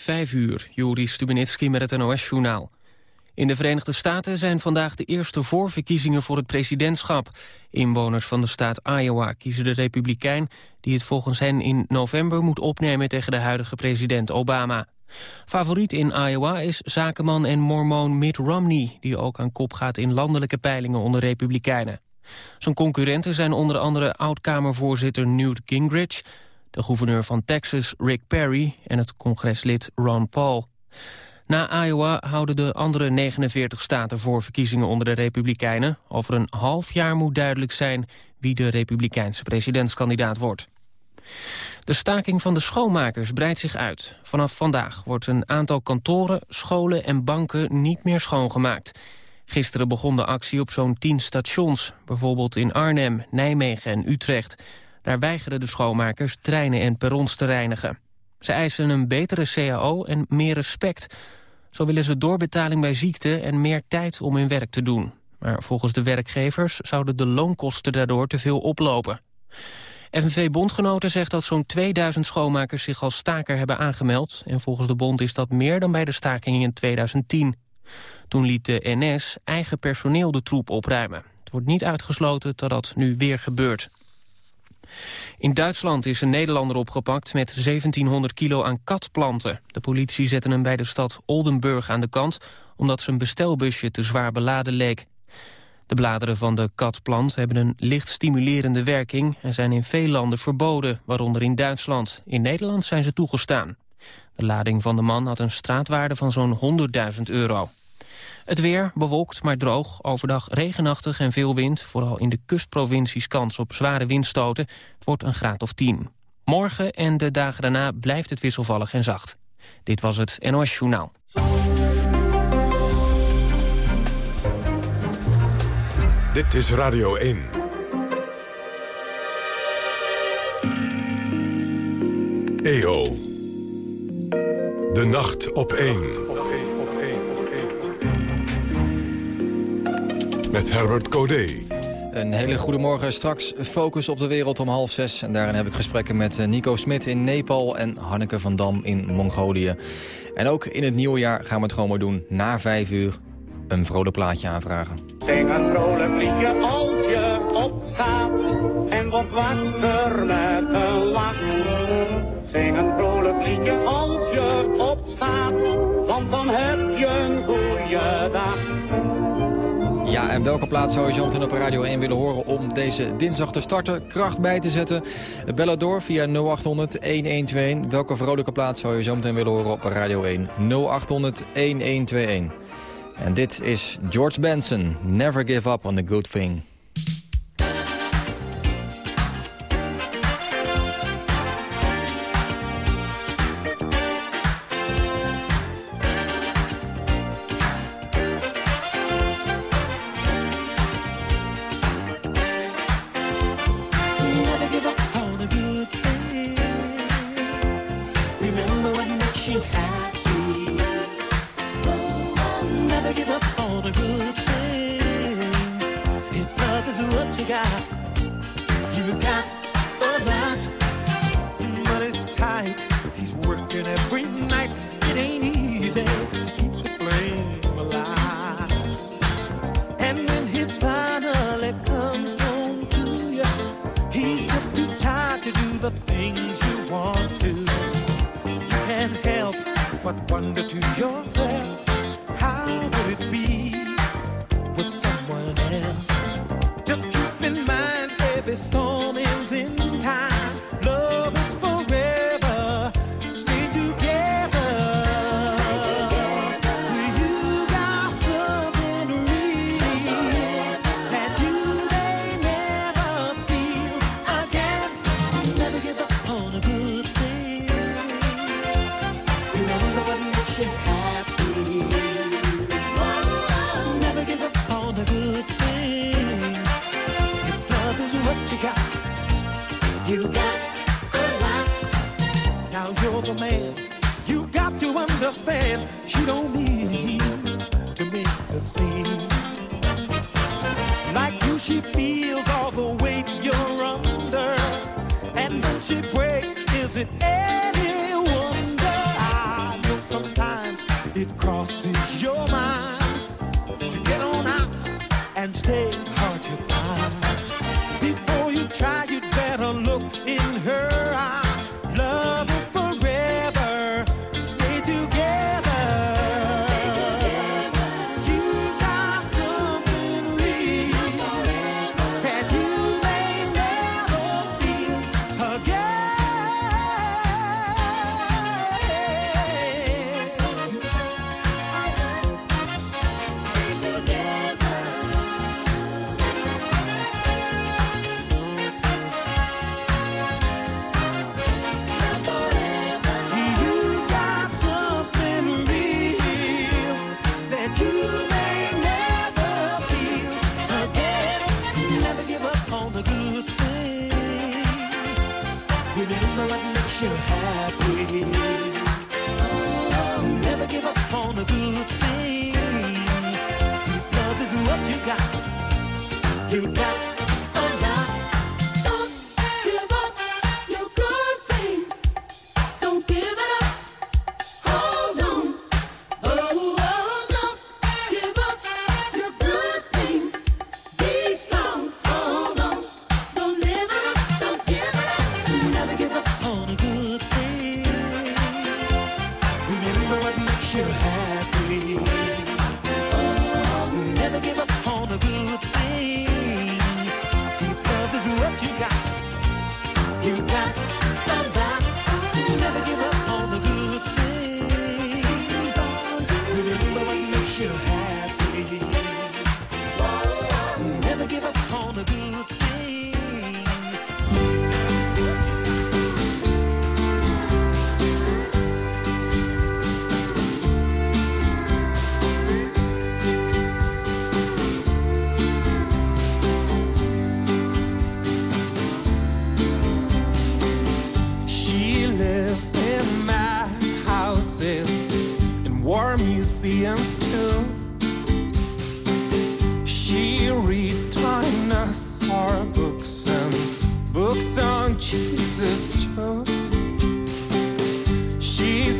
Vijf uur, Juri Stubenitski met het NOS-journaal. In de Verenigde Staten zijn vandaag de eerste voorverkiezingen voor het presidentschap. Inwoners van de staat Iowa kiezen de republikein... die het volgens hen in november moet opnemen tegen de huidige president Obama. Favoriet in Iowa is zakenman en mormoon Mitt Romney... die ook aan kop gaat in landelijke peilingen onder republikeinen. Zijn concurrenten zijn onder andere oud-Kamervoorzitter Newt Gingrich... de gouverneur van Texas Rick Perry en het congreslid Ron Paul. Na Iowa houden de andere 49 staten voor verkiezingen onder de Republikeinen. Over een half jaar moet duidelijk zijn wie de Republikeinse presidentskandidaat wordt. De staking van de schoonmakers breidt zich uit. Vanaf vandaag wordt een aantal kantoren, scholen en banken niet meer schoongemaakt. Gisteren begon de actie op zo'n 10 stations, bijvoorbeeld in Arnhem, Nijmegen en Utrecht. Daar weigeren de schoonmakers treinen en perrons te reinigen. Ze eisen een betere CAO en meer respect. Zo willen ze doorbetaling bij ziekte en meer tijd om hun werk te doen. Maar volgens de werkgevers zouden de loonkosten daardoor te veel oplopen. FNV-bondgenoten zegt dat zo'n 2000 schoonmakers zich als staker hebben aangemeld. En volgens de bond is dat meer dan bij de staking in 2010. Toen liet de NS eigen personeel de troep opruimen. Het wordt niet uitgesloten dat dat nu weer gebeurt. In Duitsland is een Nederlander opgepakt met 1700 kilo aan katplanten. De politie zette hem bij de stad Oldenburg aan de kant... omdat zijn bestelbusje te zwaar beladen leek. De bladeren van de katplant hebben een licht stimulerende werking... en zijn in veel landen verboden, waaronder in Duitsland. In Nederland zijn ze toegestaan. De lading van de man had een straatwaarde van zo'n 100.000 euro. Het weer bewolkt, maar droog. Overdag regenachtig en veel wind. Vooral in de kustprovincies kans op zware windstoten. Het wordt een graad of 10. Morgen en de dagen daarna blijft het wisselvallig en zacht. Dit was het NOS Journaal. Dit is Radio 1. EO. De nacht op 1. Met Herbert Codé. Een hele goede morgen. Straks focus op de wereld om half zes. En daarin heb ik gesprekken met eh, Nico Smit in Nepal en Hanneke van Dam in Mongolië. En ook in het nieuwe jaar gaan we het gewoon maar doen. Na vijf uur een vrolijk plaatje aanvragen. Zing een vrolijk liedje als je opstaat en wordt wakker met een lach. Zing een vrolijk en welke plaats zou je zo meteen op Radio 1 willen horen om deze dinsdag te starten? Kracht bij te zetten. Bel door via 0800 1121. Welke vrolijke plaats zou je zo meteen willen horen op Radio 1? 0800 1121. En dit is George Benson. Never give up on the good thing. every night. It ain't easy to keep the flame alive. And when he finally comes home to you, he's just too tired to do the things you want to. You can't help but wonder to your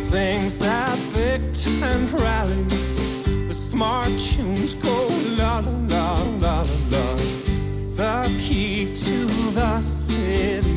sings at big tent rallies. The smart tunes go la la la la la la. The key to the city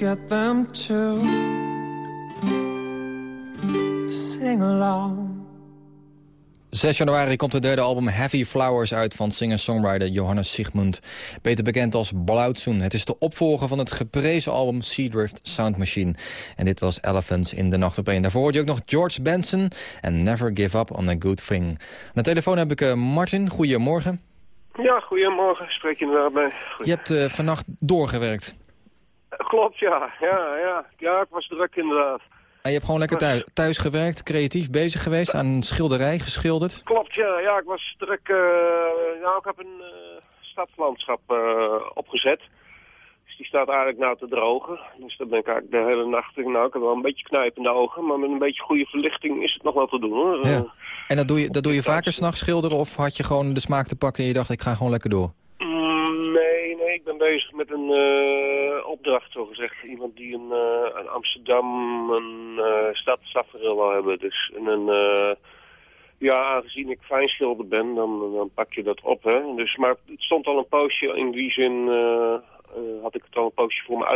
get them to sing along. 6 januari komt het derde album Heavy Flowers uit van singer-songwriter Johannes Sigmund. Beter bekend als Blauwtsoen. Het is de opvolger van het geprezen album Seadrift Sound Machine. En dit was Elephants in de Nacht op 1. Daarvoor hoorde je ook nog George Benson en Never Give Up on a Good Thing. Aan de telefoon heb ik eh, Martin. Goedemorgen. Ja, goedemorgen. Spreek je mee. Goed. Je hebt eh, vannacht doorgewerkt. Klopt, ja. ja. Ja, ja. ik was druk inderdaad. En je hebt gewoon lekker thuis, thuis gewerkt, creatief bezig geweest aan een schilderij, geschilderd. Klopt, ja. Ja, ik was druk... nou, ik heb een eh, stadslandschap eh, opgezet. Dus die staat eigenlijk nou te drogen. Dus daar ben ik eigenlijk de hele nacht... Nou, ik heb wel een beetje knijpende ogen. Maar met een beetje goede verlichting is het nog wel te doen, hoor. Ja. En dat doe je, dat doe je vaker s'nachts schilderen of had je gewoon de smaak te pakken en je dacht ik ga gewoon lekker door? Mm, Nee, ik ben bezig met een eh, opdracht, zo gezegd. Iemand die een, eh in Amsterdam een uh, wil hebben. Dus in een, ja, aangezien ik fijnschilder ben, dan, dan pak je dat op, hè. Dus, maar het stond al een poosje, in die zin had ik het al een poosje voor me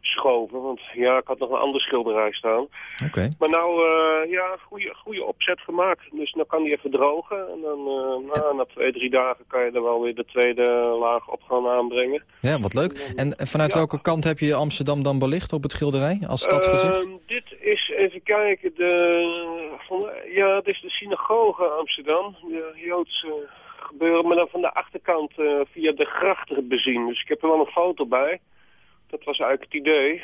uitgeschoven. Want ja, ik had nog een andere schilderij staan. Oké. Maar nou, eh, ja, goede, goede opzet gemaakt. Dus dan kan die even drogen. En dan, eh, nou, na twee, drie dagen kan je er wel weer de tweede laag op gaan aanbrengen. Ja, wat leuk. En en vanuit Ja. welke kant heb je Amsterdam dan belicht op het schilderij als stadsgezicht? Ehm, dit is, even kijken, de, van, de- ja, het is de synagoge Amsterdam. De Joodse gebeuren, maar dan van de achterkant eh, via de grachten bezien. Dus ik heb er wel een foto bij. Dat was eigenlijk het idee.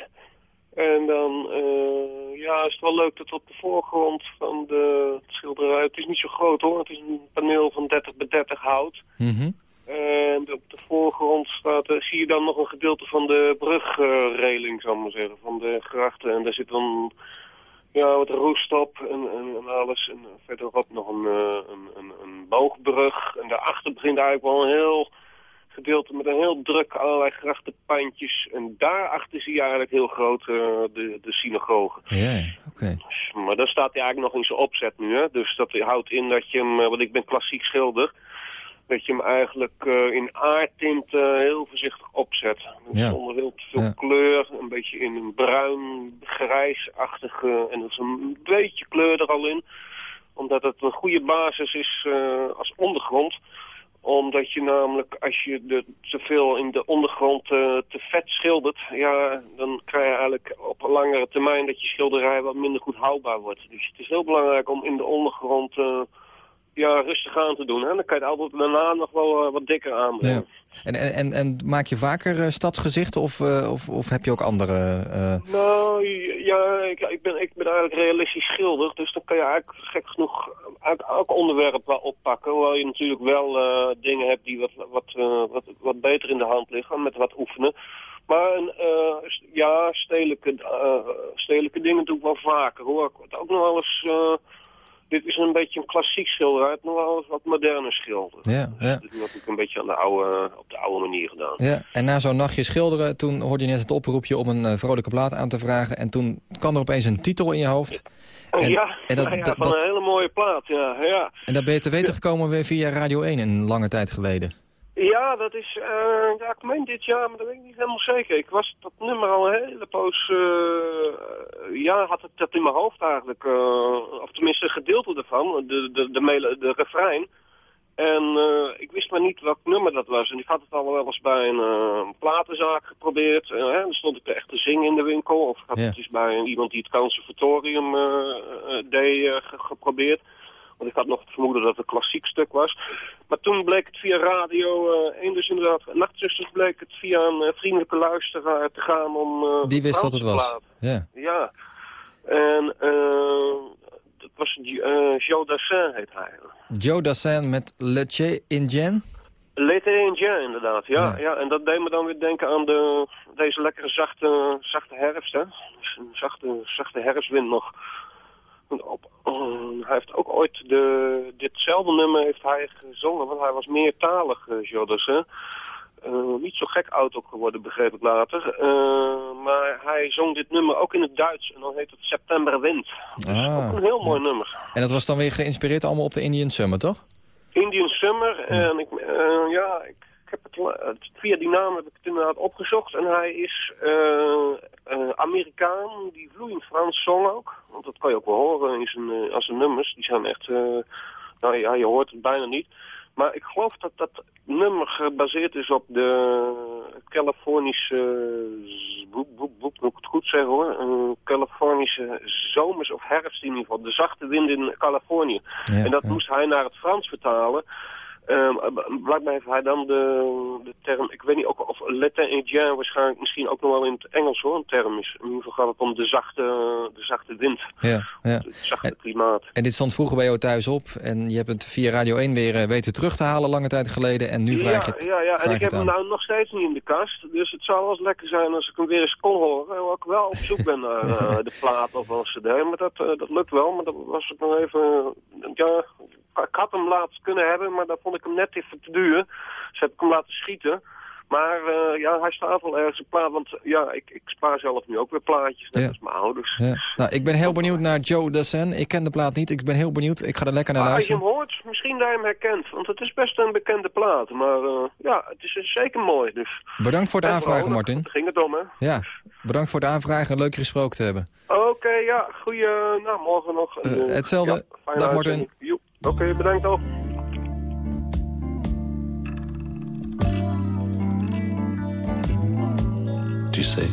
En dan uh, ja, is het wel leuk dat op de voorgrond van de schilderij... Het is niet zo groot hoor, het is een paneel van 30 bij 30 hout. Mhm. En op de voorgrond staat, uh, zie je dan nog een gedeelte van de brugreling, zal ik maar zeggen, van de grachten. En daar zit dan ja, wat roest op en, en, en alles. En verderop nog een, uh, een, een, een, boogbrug. En daarachter begint eigenlijk wel een heel gedeelte met een heel druk allerlei grachtenpandjes. En daarachter zie je eigenlijk heel groot uh, de, de synagoge. Ja, oké. Okay. Maar daar staat hij eigenlijk nog in zijn opzet nu. Hè? Dus dat houdt in dat je hem, want ik ben klassiek schilder dat je hem eigenlijk uh, in aardtint uh, heel voorzichtig opzet. Ja. Zonder heel veel Ja. kleur, een beetje in een bruin, grijsachtige... en er is een beetje kleur er al in. Omdat het een goede basis is als ondergrond omdat je namelijk, als je de, te veel in de ondergrond uh, te vet schildert... ja, dan krijg je eigenlijk op een langere termijn dat je schilderij wat minder goed houdbaar wordt. Dus het is heel belangrijk om in de ondergrond... Uh, ja, rustig aan te doen. Hè? Dan kan je het altijd daarna nog wel uh, wat dikker aanbrengen. Ja. En, en, en maak je vaker uh, stadsgezichten of, uh, of, of heb je ook andere... Nou, ja, ik, ik, ben, ik ben eigenlijk realistisch schilder. Dus dan kan je eigenlijk gek genoeg elk onderwerp wel oppakken. Hoewel je natuurlijk wel dingen hebt die wat, wat, wat, wat beter in de hand liggen. Met wat oefenen. Maar ja, stedelijke, stedelijke dingen doe ik wel vaker. Hoor. Ik word ook nog wel eens dit is een beetje een klassiek schilderij. Het nog wel wat moderne schilder. Ja, ja. Dus dat heb ik een beetje aan de oude, op de oude manier gedaan. Ja, en na zo'n nachtje schilderen, toen hoorde je net het oproepje om een uh, vrolijke plaat aan te vragen. En toen kwam er opeens een titel in je hoofd. En, ja, en dat, ja, ja, van dat, een hele mooie plaat, ja. ja. En daar ben je te weten gekomen weer via Radio 1 een lange tijd geleden. Ja, dat is, uh, ja, ik meen dit jaar, maar dat weet ik niet helemaal zeker. Ik was dat nummer al een hele poos, uh, ja, had het dat in mijn hoofd eigenlijk. Uh, of tenminste een gedeelte ervan, de, de, de, refrein. En ik wist maar niet welk nummer dat was. En ik had het al wel eens bij een, platenzaak geprobeerd. En dan stond ik er echt te zingen in de winkel. Of ik had Ja. het eens bij iemand die het conservatorium deed geprobeerd. Want ik had nog het vermoeden dat het een klassiek stuk was. Maar toen bleek het via Radio uh, 1, dus inderdaad, Nachtzusters bleek het via een uh, vriendelijke luisteraar te gaan om... Uh, Die wist wat het was. Ja. Ja. En dat was Joe Dassin heet hij. Joe Dassin met Le Che Indien? L'été indien, inderdaad, ja, ja. ja. En dat deed me dan weer denken aan de, deze lekkere zachte, zachte herfst, hè. Dus een zachte, zachte herfstwind nog. Op, uh, hij heeft ook ooit de, ditzelfde nummer heeft hij gezongen, want hij was meertalig, uh? Uh, niet zo gek oud ook geworden, begreep ik later. maar hij zong dit nummer ook in het Duits en dan heet het September Wind. Ah, ook een heel mooi ja. nummer. En dat was dan weer geïnspireerd allemaal op de Indian Summer, toch? Indian Summer, en ik, ja, ik, ik heb het, via die naam heb ik het inderdaad opgezocht. En hij is uh, Amerikaan, die vloeiend Frans zong ook. Want dat kan je ook wel horen in zijn, uh, als zijn nummers. Die zijn echt, nou ja, je hoort het bijna niet. Maar ik geloof dat dat nummer gebaseerd is op de Californische, boep, moet ik het goed zeggen hoor, uh, Californische zomers of herfst in ieder geval. De zachte wind in Californië. Ja, en dat ja. moest hij naar het Frans vertalen. Um, blijkbaar heeft hij dan de, de term, ik weet niet, ook of l'été indien waarschijnlijk misschien ook nog wel in het Engels hoor, een term is. In ieder geval gaat het om de zachte, de zachte wind, ja, ja. het zachte klimaat. En dit stond vroeger bij jou thuis op en je hebt het via Radio 1 weer uh, weten terug te halen lange tijd geleden en nu vraag je het Ja, ja, en ik heb hem nou nog steeds niet in de kast, dus het zou wel eens lekker zijn als ik hem weer eens kon horen. En ik wel op zoek ben naar uh, de plaat of een cd, maar dat, uh, dat lukt wel, maar dat was ik nog even, ja ik had hem laten kunnen hebben, maar daar vond ik hem net even te duur. Dus heb ik hem laten schieten. Maar uh, ja, hij staat wel ergens op plaat, want ja, ik, ik spaar zelf nu ook weer plaatjes, net ja. als mijn ouders. Ja. Nou, ik ben heel benieuwd naar Joe Dassin. Ik ken de plaat niet, ik ben heel benieuwd. Ik ga er lekker naar ah, luisteren. Als je hem hoort, misschien dat je hem herkent, want het is best een bekende plaat. Maar uh, ja, het is zeker mooi. Dus. Bedankt voor de aanvragen, Martin. Daar ging het om, hè? Ja, bedankt voor de aanvragen en leuk gesproken te hebben. Oké, okay, ja, goeie, nou, morgen nog. Uh, hetzelfde. Ja, Dag, Martin. Oké, bedankt. Tu sais,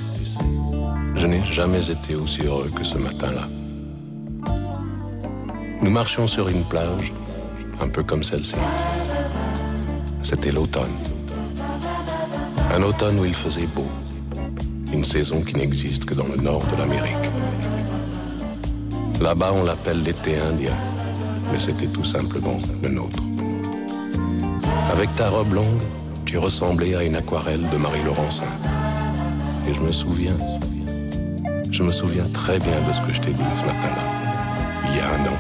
je n'ai jamais été aussi heureux que ce matin-là. Nous marchions sur une plage, un peu comme celle-ci. C'était l'automne. Un automne où il faisait beau. une saison qui n'existe que dans le nord de l'Amérique. Là-bas, on l'appelle l'été indien, mais c'était tout simplement le nôtre. Avec ta robe longue, tu ressemblais à une aquarelle de Marie Laurencin. Et je me souviens, je me souviens très bien de ce que je t'ai dit ce matin-là. Il y a un an,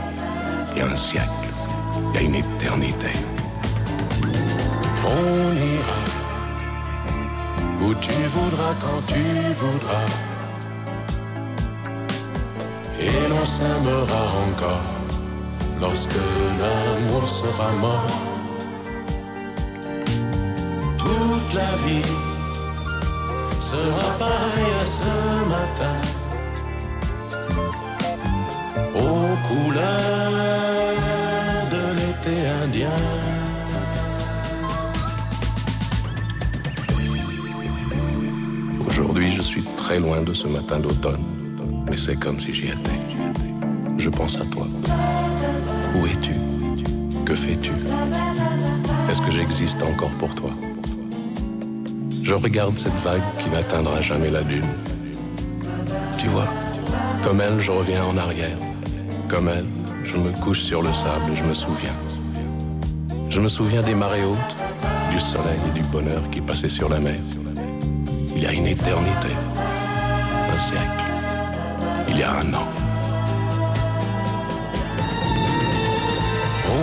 il y a un siècle, il y a une éternité. On ira où tu voudras quand tu voudras. Et l'on s'aimera encore lorsque l'amour sera mort. Toute la vie sera pareille à ce matin. Aux couleurs de l'été indien. Aujourd'hui, je suis très loin de ce matin d'automne, mais c'est comme si j'y étais. Je pense à toi. Où es-tu? Que fais-tu? Est-ce que j'existe encore pour toi? Je regarde cette vague qui n'atteindra jamais la dune. Tu vois, comme elle, je reviens en arrière. Comme elle, je me couche sur le sable et je me souviens. Je me souviens des marées hautes, du soleil et du bonheur qui passaient sur la mer. Il y a une éternité, un siècle, il y a un an.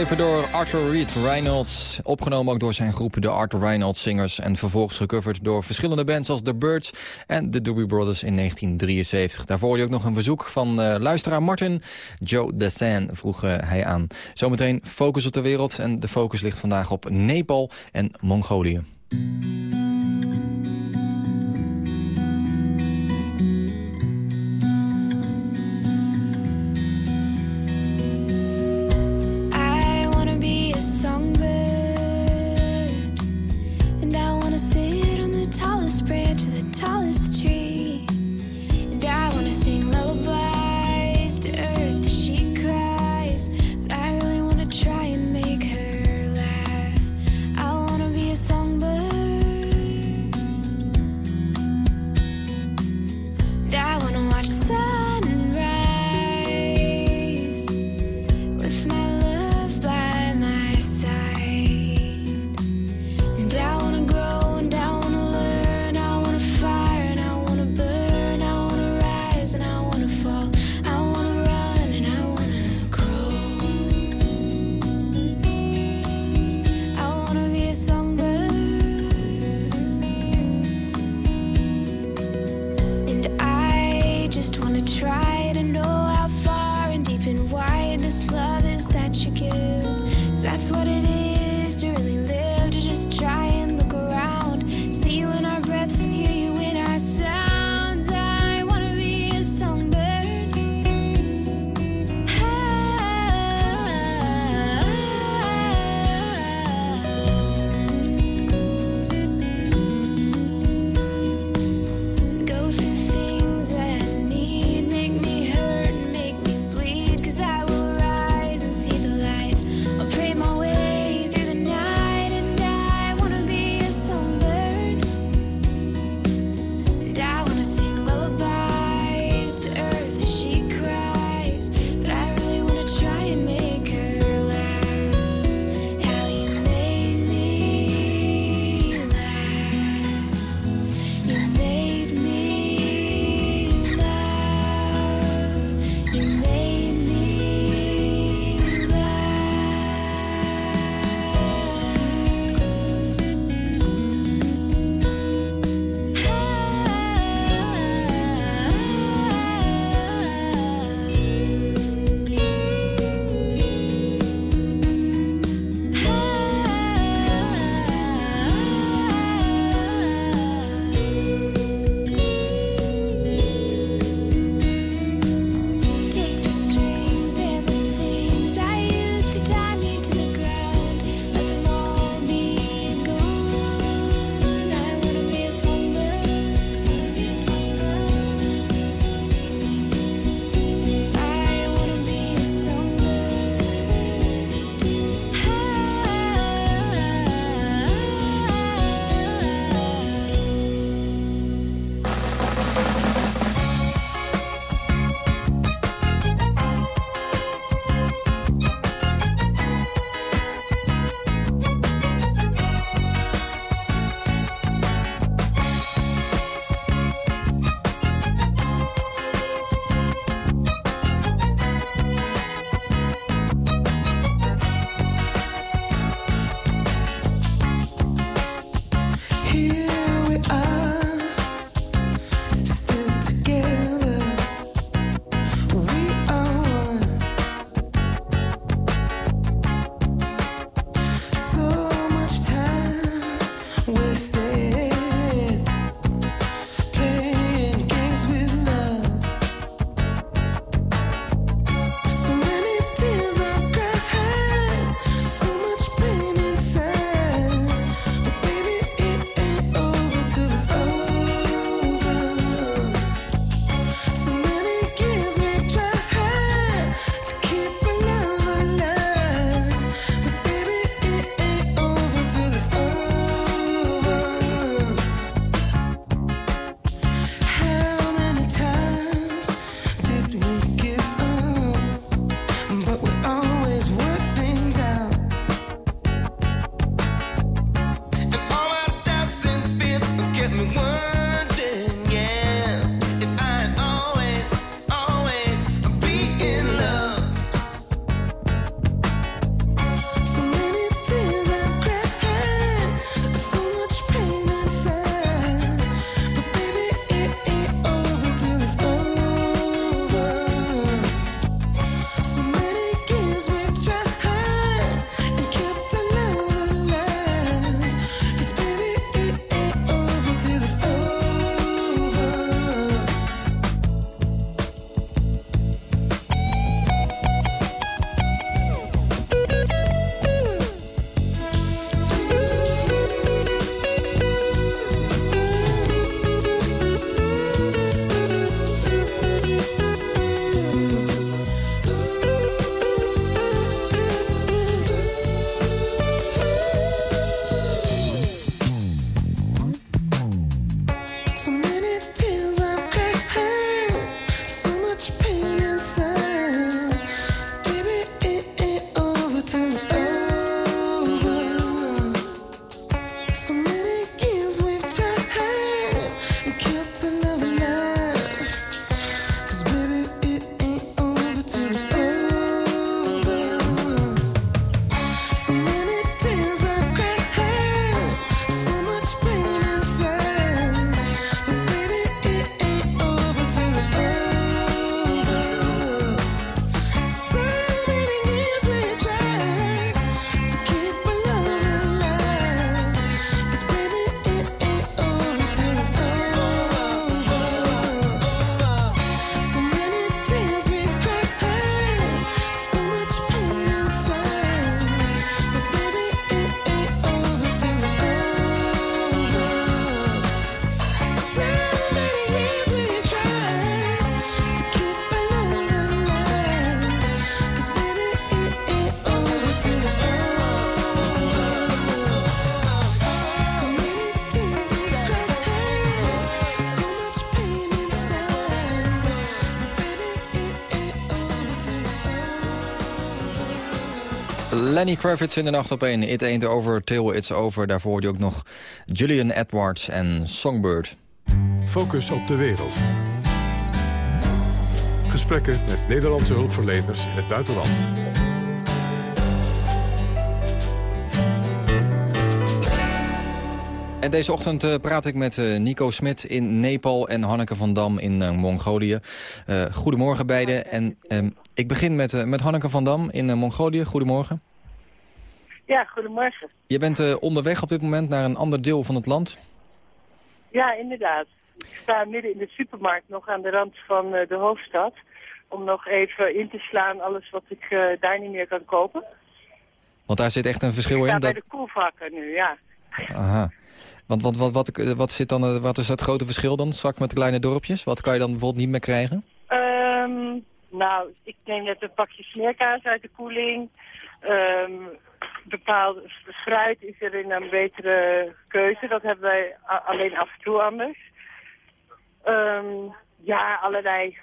Geschreven door Arthur Reed Reynolds. Opgenomen ook door zijn groep de Arthur Reynolds Singers. En vervolgens gecoverd door verschillende bands als The Birds en de Doobie Brothers in 1973. Daarvoor je ook nog een verzoek van uh, luisteraar Martin. Joe Dessin vroeg uh, hij aan. Zometeen focus op de wereld. En de focus ligt vandaag op Nepal en Mongolië. Lenny Kravitz in de nacht op één. It ain't over till it's over. Daarvoor hoorde je ook nog Julian Edwards en Songbird. Focus op de wereld. Gesprekken met Nederlandse hulpverleners in het buitenland. En deze ochtend eh, praat ik met eh, Nico Smit in Nepal en Hanneke van Dam in eh, Mongolië. Goedemorgen beiden. En ehm, ik begin met, met Hanneke van Dam in Mongolië. Goedemorgen. Ja, goedemorgen. Je bent eh, onderweg op dit moment naar een ander deel van het land. Ja, inderdaad. Ik sta midden in de supermarkt, nog aan de rand van eh, de hoofdstad. Om nog even in te slaan alles wat ik eh, daar niet meer kan kopen. Want daar zit echt een verschil in. bij Dat... de koelvakken nu, ja. Aha. Want, wat, wat, eh, wat, zit dan, wat is het grote verschil dan straks met de kleine dorpjes? Wat kan je dan bijvoorbeeld niet meer krijgen? Ehm, nou, ik neem net een pakje smeerkaas uit de koeling. Ehm bepaald fruit is er in een betere keuze. Dat hebben wij alleen af en toe anders. Ehm, ja, allerlei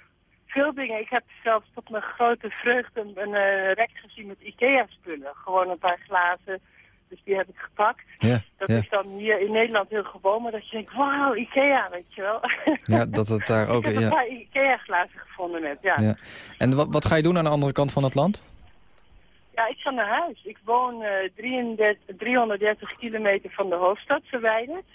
veel dingen. Ik heb zelfs tot mijn grote vreugde een, een eh, rek gezien met IKEA-spullen. Gewoon een paar glazen. Dus die heb ik gepakt. Ja, Dat ja. is dan hier in Nederland heel gewoon, maar dat je denkt, wauw, Ikea, weet je wel. ja dat het daar ook... ik heb een paar Ikea-glazen gevonden net, ja. En wat, wat ga je doen aan de andere kant van het land? Ik ga naar huis. Ik woon eh 33, 330 kilometer van de hoofdstad, Verwijderd.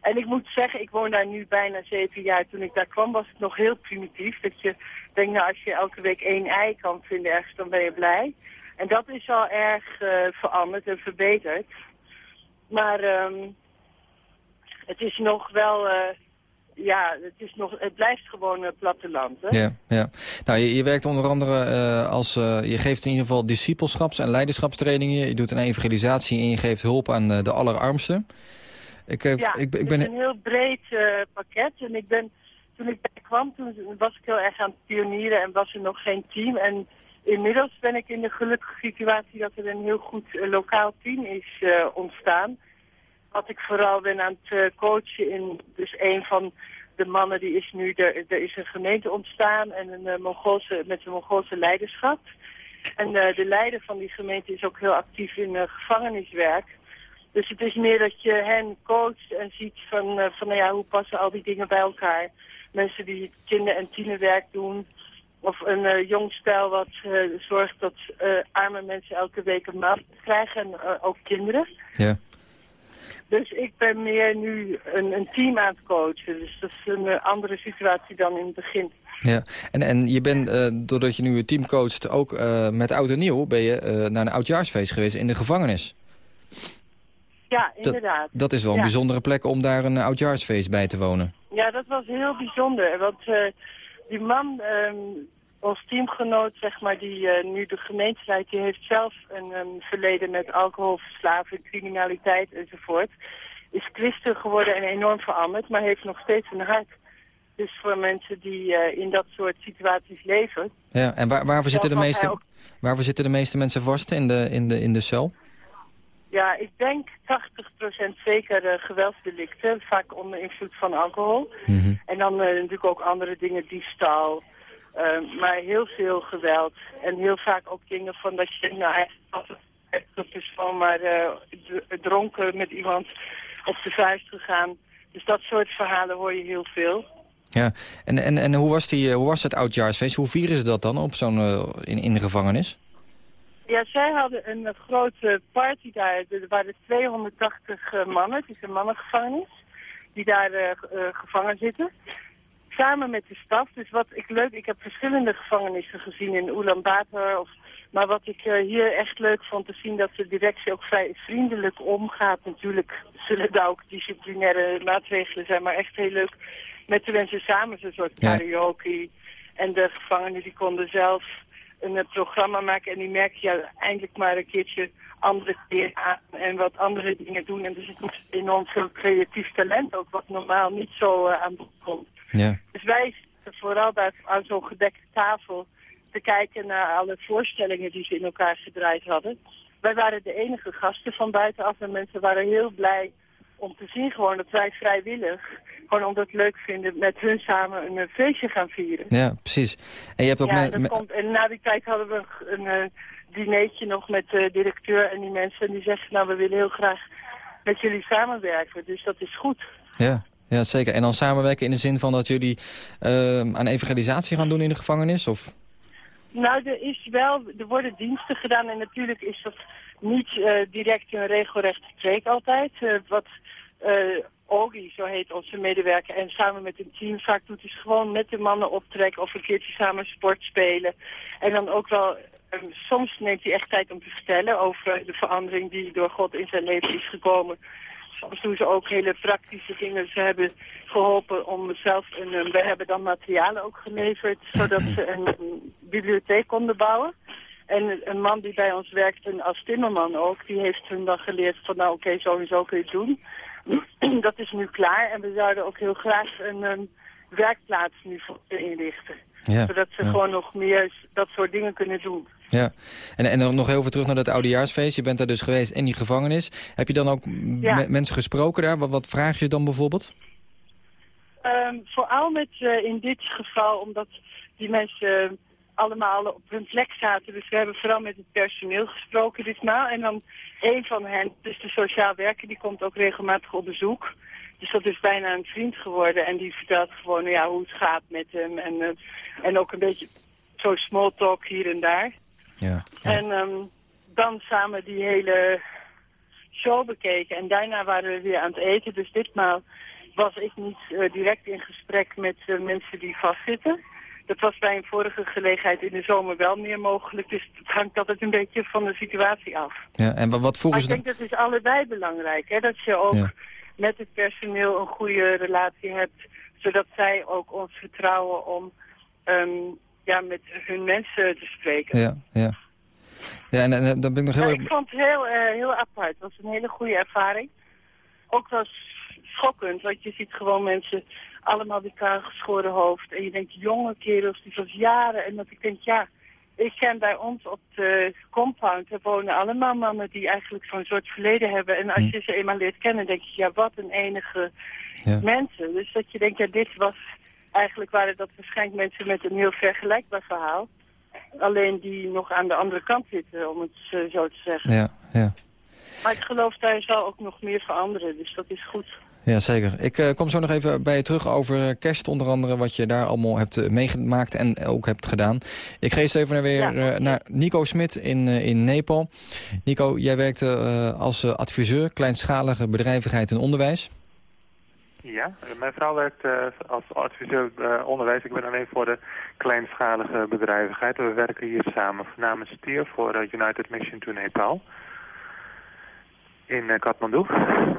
En ik moet zeggen, ik woon daar nu bijna zeven jaar. Toen ik daar kwam was het nog heel primitief. Dat je denkt, nou als je elke week één ei kan vinden ergens, dan ben je blij. En dat is al erg eh, veranderd en verbeterd. Maar ehm, het is nog wel, eh, ja, het, is nog, het blijft gewoon een platteland. Hè? Ja, ja. Nou, je, je werkt onder andere eh, als... eh, je geeft in ieder geval discipelschaps- en leiderschapstrainingen. Je doet een evangelisatie en je geeft hulp aan eh, de allerarmsten. Ik, eh, Ja, ik, ben- het is een heel breed eh, pakket. En ik ben, toen ik daar kwam, toen was ik heel erg aan het pionieren en was er nog geen team. En inmiddels ben ik in de gelukkige situatie dat er een heel goed eh, lokaal team is eh, ontstaan. Wat ik vooral ben aan het eh, coachen in, dus een van de mannen die is nu, er, er is een gemeente ontstaan en een, Mongoolse, met een Mongoolse leiderschap. En eh, de leider van die gemeente is ook heel actief in eh, gevangeniswerk. Dus het is meer dat je hen coacht en ziet van, van nou ja, hoe passen al die dingen bij elkaar. Mensen die kinder- en tienerwerk doen. Of een jong stel wat zorgt dat arme mensen elke week een maand krijgen. En ook kinderen. Ja. Dus ik ben meer nu een, een team aan het coachen. Dus dat is een eh, andere situatie dan in het begin. Ja, en, en je bent, eh, doordat je nu het team coacht, ook eh, met oud en nieuw... ben je naar een oudjaarsfeest geweest in de gevangenis. Ja, inderdaad. dat is wel een Ja. bijzondere plek om daar een oudjaarsfeest bij te wonen. Ja, dat was heel bijzonder. Want die man, ehm, ons teamgenoot, zeg maar, die eh, nu de gemeente leidt, die heeft zelf een ehm, verleden met alcoholverslaving, criminaliteit enzovoort. Is christen geworden en enorm veranderd, maar heeft nog steeds een hart. Dus voor mensen die eh, in dat soort situaties leven. Ja, en waar, waarvoor, zitten de meeste, ook- waarvoor zitten de meeste mensen vast in de, in de, in de cel? Ja, ik denk 80% zeker eh, geweldsdelicten, vaak onder invloed van alcohol. Mhm. En dan natuurlijk ook andere dingen, diefstal. Eh, maar heel veel geweld. En heel vaak ook dingen van dat je nou eigenlijk dat is gewoon maar eh, dronken met iemand op de vuist gegaan. Dus dat soort verhalen hoor je heel veel. Ja, en, en, en hoe, was die, eh, hoe was het oudjaarsfeest? Hoe vieren ze dat dan op zo'n, eh, in, in de gevangenis? Ja, zij hadden een grote party daar. Er waren 280 eh, mannen, het is een mannengevangenis, die daar gevangen zitten. Samen met de staf. Dus wat ik leuk, ik heb verschillende gevangenissen gezien in Ulaanbaatar. Of, maar wat ik eh, hier echt leuk vond te zien, dat de directie ook vrij vriendelijk omgaat. Natuurlijk zullen daar ook disciplinaire maatregelen zijn, maar echt heel leuk met de mensen samen. Zo'n soort karaoke. En de gevangenen die konden zelf een eh, programma maken en die merken ja eindelijk maar een keertje andere dingen aan en wat andere dingen doen. En er zit ook enorm veel creatief talent ook, wat normaal niet zo eh, aan bod komt. Ja. Dus wij zitten vooral bij, aan zo'n gedekte tafel te kijken naar alle voorstellingen die ze in elkaar gedraaid hadden. Wij waren de enige gasten van buitenaf en mensen waren heel blij om te zien gewoon dat wij vrijwillig, gewoon omdat we het leuk vinden, met hun samen een eh, feestje gaan vieren. ja, precies. En je hebt ook Ja, dat komt. En na die tijd hadden we een, eh, dineetje nog met de directeur en die mensen. En die zeggen, nou, we willen heel graag met jullie samenwerken. Dus dat is goed. Ja, ja zeker. En dan samenwerken in de zin van dat jullie uh, aan evangelisatie gaan doen in de gevangenis? Of? Nou, er, is wel, er worden diensten gedaan en natuurlijk is dat niet uh, direct een regelrechte preek altijd. Uh, wat uh, Ogi, zo heet onze medewerker, en samen met een team vaak doet, is gewoon met de mannen optrekken of een keertje samen sport spelen. En dan ook wel, um, soms neemt hij echt tijd om te vertellen over de verandering die door God in zijn leven is gekomen. Soms doen ze ook hele praktische dingen. Ze hebben geholpen om zelf, een, um, we hebben dan materialen ook geleverd, zodat ze een, een bibliotheek konden bouwen. En een man die bij ons werkt, en als timmerman ook, die heeft hun dan geleerd van nou oké, okay, zo kun je het doen. dat is nu klaar en we zouden ook heel graag een, een werkplaats nu voor inrichten. Ja, Zodat ze ja. gewoon nog meer dat soort dingen kunnen doen. Ja, en, en dan nog heel veel terug naar dat oudejaarsfeest. Je bent daar dus geweest in die gevangenis. Heb je dan ook Ja. met mensen gesproken daar? Wat, wat vraag je dan bijvoorbeeld? Ehm, vooral met, eh, in dit geval omdat die mensen eh, allemaal op hun plek zaten. Dus we hebben vooral met het personeel gesproken ditmaal. En dan een van hen, dus de sociaal werker, die komt ook regelmatig op bezoek. Dus dat is bijna een vriend geworden. En die vertelt gewoon ja, hoe het gaat met hem. En, eh, en ook een beetje zo small talk hier en daar. Ja. En ehm, dan samen die hele show bekeken. En daarna waren we weer aan het eten. Dus ditmaal was ik niet eh, direct in gesprek met eh, mensen die vastzitten. Dat was bij een vorige gelegenheid in de zomer wel meer mogelijk. Dus het hangt altijd een beetje van de situatie af. ja. En wa- wat Maar vroegen ik ze denk dat is allebei belangrijk. Hè? Dat je ook Ja. met het personeel een goede relatie hebt. Zodat zij ook ons vertrouwen om ehm, ja, met hun mensen te spreken. Ja, ja. Ja, en, en dan ben ik nog heel ik vond het heel, eh, heel apart. Het was een hele goede ervaring. Ook wel schokkend, want je ziet gewoon mensen allemaal die geschoren hoofd. En je denkt, jonge kerels, die van jaren. En dat ik denk, ja, ik ken bij ons op de compound, er wonen allemaal mannen die eigenlijk zo'n soort verleden hebben. En als Hm. je ze eenmaal leert kennen, denk je, ja, wat een enige Ja. mensen. Dus dat je denkt, ja, dit was, eigenlijk waren dat waarschijnlijk mensen met een heel vergelijkbaar verhaal. Alleen die nog aan de andere kant zitten, om het eh, zo te zeggen. Ja, ja. Maar ik geloof daar zal ook nog meer veranderen, dus dat is goed. Ja, zeker. Ik eh, kom zo nog even bij je terug over eh, kerst onder andere... wat je daar allemaal hebt meegemaakt en ook hebt gedaan. Ik geef even naar weer Ja. naar Nico Smit in, in Nepal. Nico, jij werkte als adviseur kleinschalige bedrijvigheid en onderwijs. Ja, mijn vrouw werkt eh, als adviseur eh, onderwijs. Ik ben alleen voor de kleinschalige bedrijvigheid. We werken hier samen namens STIER voor eh, United Mission to Nepal. In Kathmandu.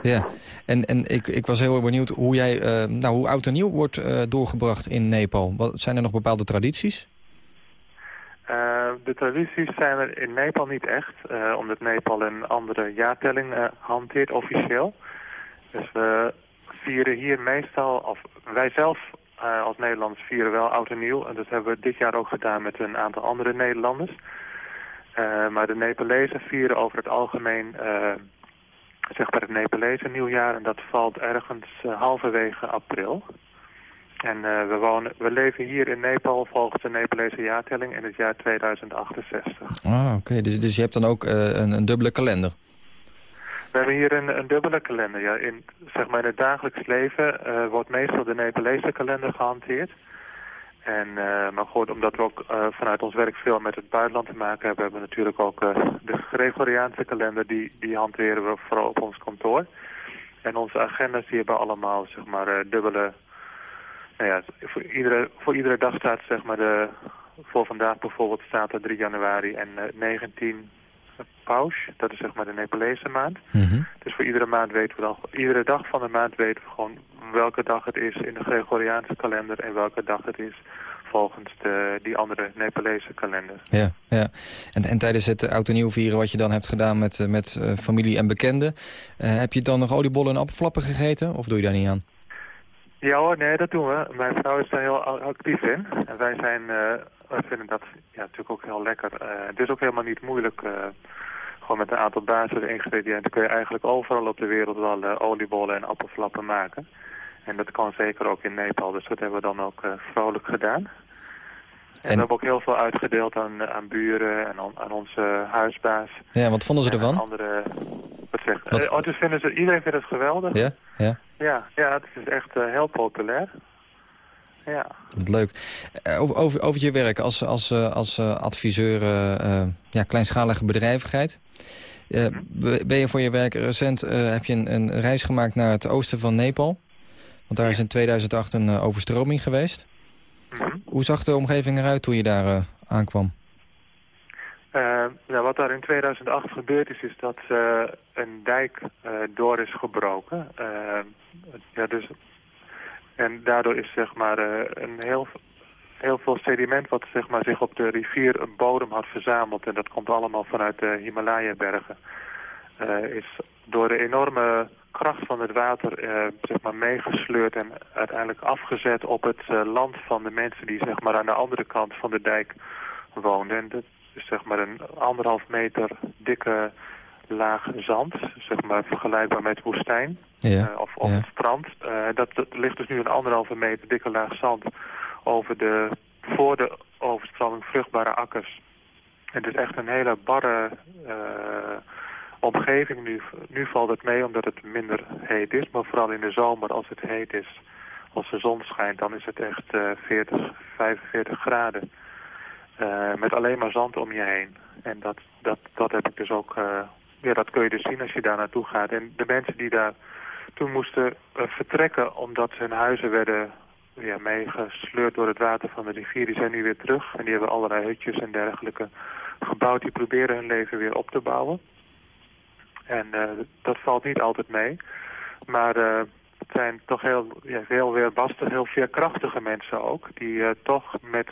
Ja, en, en ik, ik was heel erg benieuwd hoe jij, nou, hoe oud en nieuw wordt doorgebracht in Nepal. Wat, zijn er nog bepaalde tradities? De tradities zijn er in Nepal niet echt, omdat Nepal een andere jaartelling hanteert officieel. Dus we vieren hier meestal, of wij zelf eh, als Nederlanders vieren wel oud en nieuw. En dat hebben we dit jaar ook gedaan met een aantal andere Nederlanders. Eh, maar de Nepalezen vieren over het algemeen, eh, zeg maar het Nepalese nieuwjaar. En dat valt ergens halverwege april. En we, wonen, we leven hier in Nepal volgens de Nepalese jaartelling in het jaar 2068. Ah, oké. Dus, dus je hebt dan ook een, een dubbele kalender. We hebben hier een, dubbele kalender. Ja. In, zeg maar in het dagelijks leven eh, wordt meestal de Nepalese kalender gehanteerd. En, eh, maar goed, omdat we ook eh, vanuit ons werk veel met het buitenland te maken hebben... hebben we natuurlijk ook de Gregoriaanse kalender, die, die hanteren we vooral op ons kantoor. En onze agendas die hebben allemaal zeg maar dubbele... Nou ja, voor iedere, voor iedere dag staat zeg maar de... Voor vandaag bijvoorbeeld staat er 3 januari en eh, 19 Pausch. Dat is zeg maar de Nepalese maand. Dus voor iedere maand weten we dan, iedere dag van de maand weten we gewoon welke dag het is in de Gregoriaanse kalender en welke dag het is volgens de, die andere Nepalese kalender. Ja, ja. En, en tijdens het oud en nieuw vieren wat je dan hebt gedaan met, eh, met eh, familie en bekenden... eh, heb je dan nog oliebollen en appelflappen gegeten? Of doe je daar niet aan? Ja hoor, nee, dat doen we. Mijn vrouw is daar heel actief in. En wij zijn, wij vinden dat ja, natuurlijk ook heel lekker. Het is ook helemaal niet moeilijk. Eh, gewoon met een aantal basisingrediënten kun je eigenlijk overal op de wereld wel eh, oliebollen en appelflappen maken. En dat kan zeker ook in Nepal, dus dat hebben we dan ook eh, vrolijk gedaan. En, we hebben ook heel veel uitgedeeld aan, aan buren en aan, aan onze huisbaas. Ja, wat vonden ze en ervan? Andere, wat Eh, oh, dus vinden ze, iedereen vindt het geweldig. Ja, ja. Ja, ja het is echt eh, heel populair. Ja. Leuk. Eh, Over, over, over je werk als, als, eh, als eh, adviseur ja, kleinschalige bedrijvigheid. Be- ben je voor je werk recent heb je een, een reis gemaakt naar het oosten van Nepal? Want daar is in 2008 een overstroming geweest. Mhm. Hoe zag de omgeving eruit toen je daar aankwam? Ja, wat daar in 2008 gebeurd is, is dat een dijk door is gebroken. Ja, dus, en daardoor is zeg maar eh, een heel, heel veel sediment wat zeg maar, zich op de rivierbodem had verzameld. En dat komt allemaal vanuit de Himalaya-bergen. eh, is door de enorme kracht van het water eh, zeg maar meegesleurd en uiteindelijk afgezet op het land van de mensen die zeg maar aan de andere kant van de dijk woonden. En dat is zeg maar een anderhalf meter dikke laag zand, zeg maar vergelijkbaar met woestijn Ja, eh, of, of ja. het strand. Eh, dat, dat ligt dus nu een anderhalve meter dikke laag zand over de voor de overstroming vruchtbare akkers. Het is echt een hele barre eh, omgeving nu. Nu valt het mee omdat het minder heet is, maar vooral in de zomer als het heet is, als de zon schijnt, dan is het echt eh 40, 45 graden. Met alleen maar zand om je heen. En dat, dat, dat heb ik dus ook, ja, dat kun je dus zien als je daar naartoe gaat. En de mensen die daar toen moesten eh, vertrekken omdat hun huizen werden ja, meegesleurd door het water van de rivier, die zijn nu weer terug. En die hebben allerlei hutjes en dergelijke gebouwd. Die proberen hun leven weer op te bouwen. En eh, dat valt niet altijd mee. Maar eh, het zijn toch heel, ja, heel weerbarstige, heel veerkrachtige mensen ook. Die toch met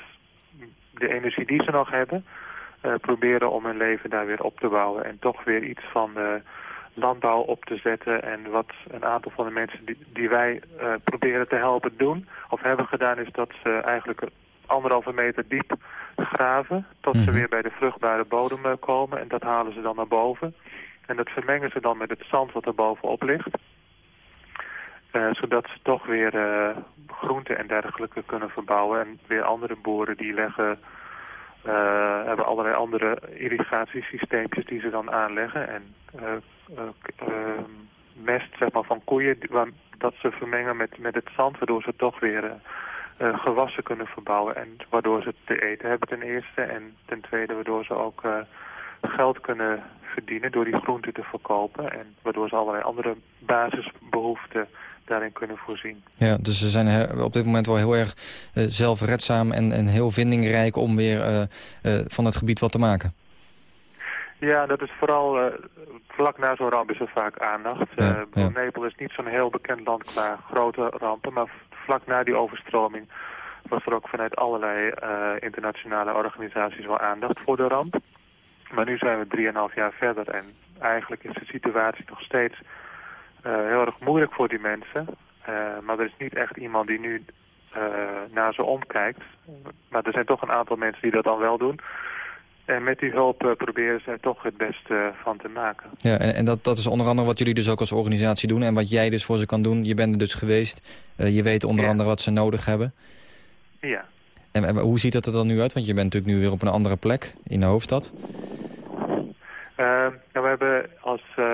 de energie die ze nog hebben, proberen om hun leven daar weer op te bouwen. En toch weer iets van eh, landbouw op te zetten. En wat een aantal van de mensen die, die wij eh, proberen te helpen doen, of hebben gedaan, is dat ze eigenlijk anderhalve meter diep graven. Tot ze Mhm. weer bij de vruchtbare bodem eh, komen. En dat halen ze dan naar boven. En dat vermengen ze dan met het zand wat er bovenop ligt. Eh, zodat ze toch weer eh groenten en dergelijke kunnen verbouwen. En weer andere boeren die leggen, eh, hebben allerlei andere irrigatiesysteempjes die ze dan aanleggen. En eh, eh, mest zeg maar, van koeien, dat ze vermengen met, met het zand, waardoor ze toch weer gewassen kunnen verbouwen. En waardoor ze te eten hebben ten eerste. En ten tweede waardoor ze ook geld kunnen verdienen door die groenten te verkopen. En waardoor ze allerlei andere basisbehoeften daarin kunnen voorzien. Ja, dus ze zijn he- op dit moment wel heel erg eh, zelfredzaam en, en heel vindingrijk om weer eh, eh, van het gebied wat te maken. Ja, dat is vooral eh, vlak na zo'n ramp is er vaak aandacht. Ja, Eh, ja. Nepal is niet zo'n heel bekend land qua grote rampen, maar vlak na die overstroming was er ook vanuit allerlei eh, internationale organisaties wel aandacht voor de ramp. Maar nu zijn we drieënhalf jaar verder en eigenlijk is de situatie nog steeds eh, heel erg moeilijk voor die mensen. Eh, maar er is niet echt iemand die nu eh, naar ze omkijkt. Maar er zijn toch een aantal mensen die dat dan wel doen. En met die hulp eh, proberen ze er toch het beste van te maken. Ja, en, en dat, dat is onder andere wat jullie dus ook als organisatie doen... en wat jij dus voor ze kan doen. Je bent er dus geweest. Eh, je weet onder Ja. andere wat ze nodig hebben. Ja. En, en hoe ziet dat er dan nu uit? Want je bent natuurlijk nu weer op een andere plek in de hoofdstad. Eh, nou, we hebben als eh,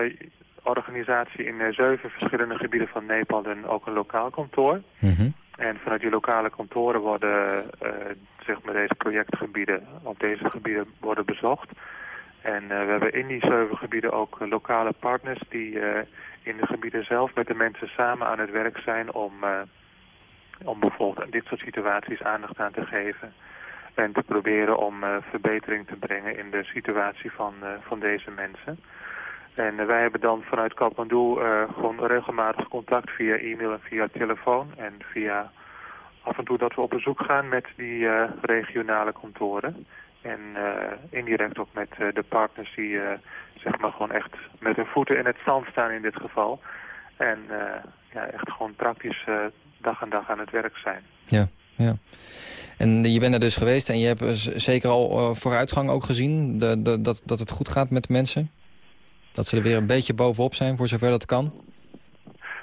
organisatie in eh, zeven verschillende gebieden van Nepal een, ook een lokaal kantoor. Mhm. En vanuit die lokale kantoren worden eh, zeg maar deze projectgebieden, of deze gebieden worden bezocht. En eh, we hebben in die zeven gebieden ook lokale partners die in de gebieden zelf met de mensen samen aan het werk zijn om, om bijvoorbeeld aan dit soort situaties aandacht aan te geven. En te proberen om verbetering te brengen in de situatie van, van deze mensen. En eh, wij hebben dan vanuit Kathmandu eh, gewoon regelmatig contact via e-mail en via telefoon. En via af en toe dat we op bezoek gaan met die eh, regionale kantoren. En indirect ook met de partners die zeg maar gewoon echt met hun voeten in het zand staan in dit geval. En ja, echt gewoon praktisch dag aan dag aan het werk zijn. Ja, ja. En je bent er dus geweest en je hebt zeker al vooruitgang ook gezien... Dat, dat het goed gaat met mensen? Dat ze er weer een beetje bovenop zijn, voor zover dat kan?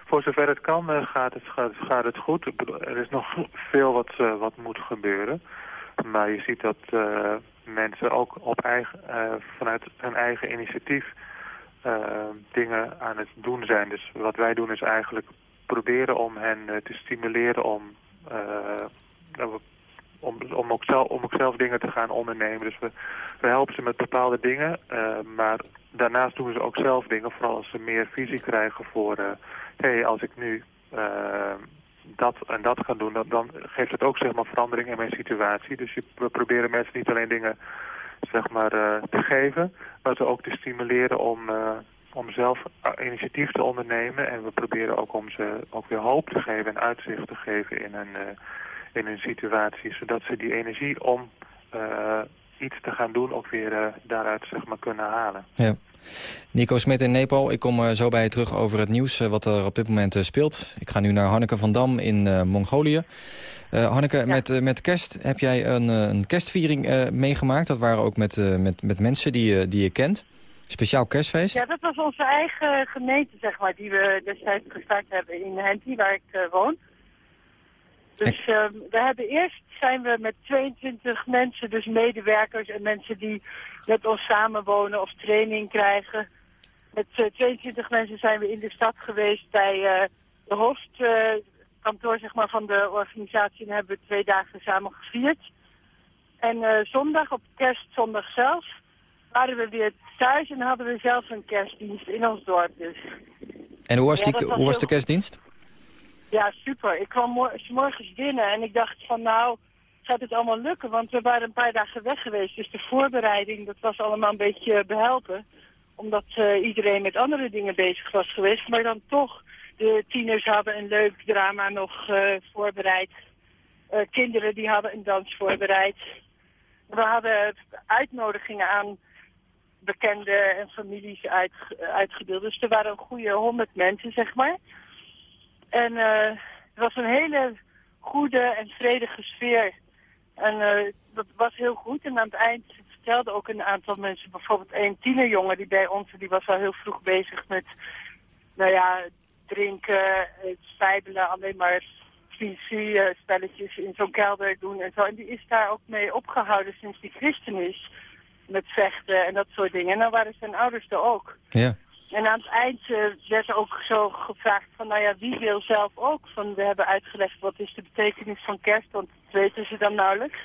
Voor zover het kan eh, gaat, het, gaat, gaat het goed. Er is nog veel wat, eh, wat moet gebeuren. Maar je ziet dat eh, mensen ook op eigen, vanuit hun eigen initiatief dingen aan het doen zijn. Dus wat wij doen is eigenlijk proberen om hen te stimuleren om, om, om, ook zelf, om ook zelf dingen te gaan ondernemen. Dus we, we helpen ze met bepaalde dingen, eh, maar daarnaast doen ze ook zelf dingen. Vooral als ze meer visie krijgen voor, hé, hey, als ik nu eh, dat en dat ga doen, dan, dan geeft het ook zeg maar verandering in mijn situatie. Dus we proberen mensen niet alleen dingen zeg maar, eh, te geven, maar ze ook te stimuleren om, eh, om zelf eh, initiatief te ondernemen. En we proberen ook om ze ook weer hoop te geven en uitzicht te geven in eh, in een situatie, zodat ze die energie om eh, iets te gaan doen ook weer eh, daaruit zeg maar, kunnen halen. Ja. Nico Smit in Nepal, ik kom eh, zo bij je terug over het nieuws wat er op dit moment eh, speelt. Ik ga nu naar Hanneke van Dam in eh, Mongolië. Eh, Hanneke, met, met kerst heb jij een, een kerstviering eh, meegemaakt. Dat waren ook met, eh, met, met mensen die, je- die je kent. Speciaal kerstfeest. Ja, dat was onze eigen gemeente, zeg maar, die we destijds gestart hebben in Henti, waar ik woon. Dus ehm, we hebben eerst zijn we met 22 mensen, dus medewerkers en mensen die met ons samenwonen of training krijgen. Met eh, 22 mensen zijn we in de stad geweest bij eh, de hoofdkantoor zeg maar, van de organisatie en hebben we twee dagen samen gevierd. En eh, zondag, op kerstzondag zelf, waren we weer thuis en hadden we zelf een kerstdienst in ons dorp dus. En hoe was, die, was hoe was de kerstdienst? Ja, super. Ik kwam mor- morgens binnen en ik dacht van nou, gaat het allemaal lukken? Want we waren een paar dagen weg geweest. Dus de voorbereiding, dat was allemaal een beetje behelpen. Omdat eh, iedereen met andere dingen bezig was geweest. Maar dan toch, de tieners hadden een leuk drama nog eh, voorbereid. Eh, kinderen die hadden een dans voorbereid. We hadden uitnodigingen aan bekenden en families uit, uitgedeeld. Dus er waren een goede honderd mensen, zeg maar. En eh, het was een hele goede en vredige sfeer. En eh, dat was heel goed. En aan het eind vertelden ook een aantal mensen, bijvoorbeeld een tienerjongen die bij ons, die was al heel vroeg bezig met, nou ja, drinken, spijbelen, alleen maar PC-spelletjes in zo'n kelder doen en zo. En die is daar ook mee opgehouden sinds die christen is. Met vechten en dat soort dingen. En dan waren zijn ouders er ook. Ja. En aan het eind eh, werd ook zo gevraagd van, nou ja, wie wil zelf ook? Van, we hebben uitgelegd wat is de betekenis van kerst, want dat weten ze dan nauwelijks.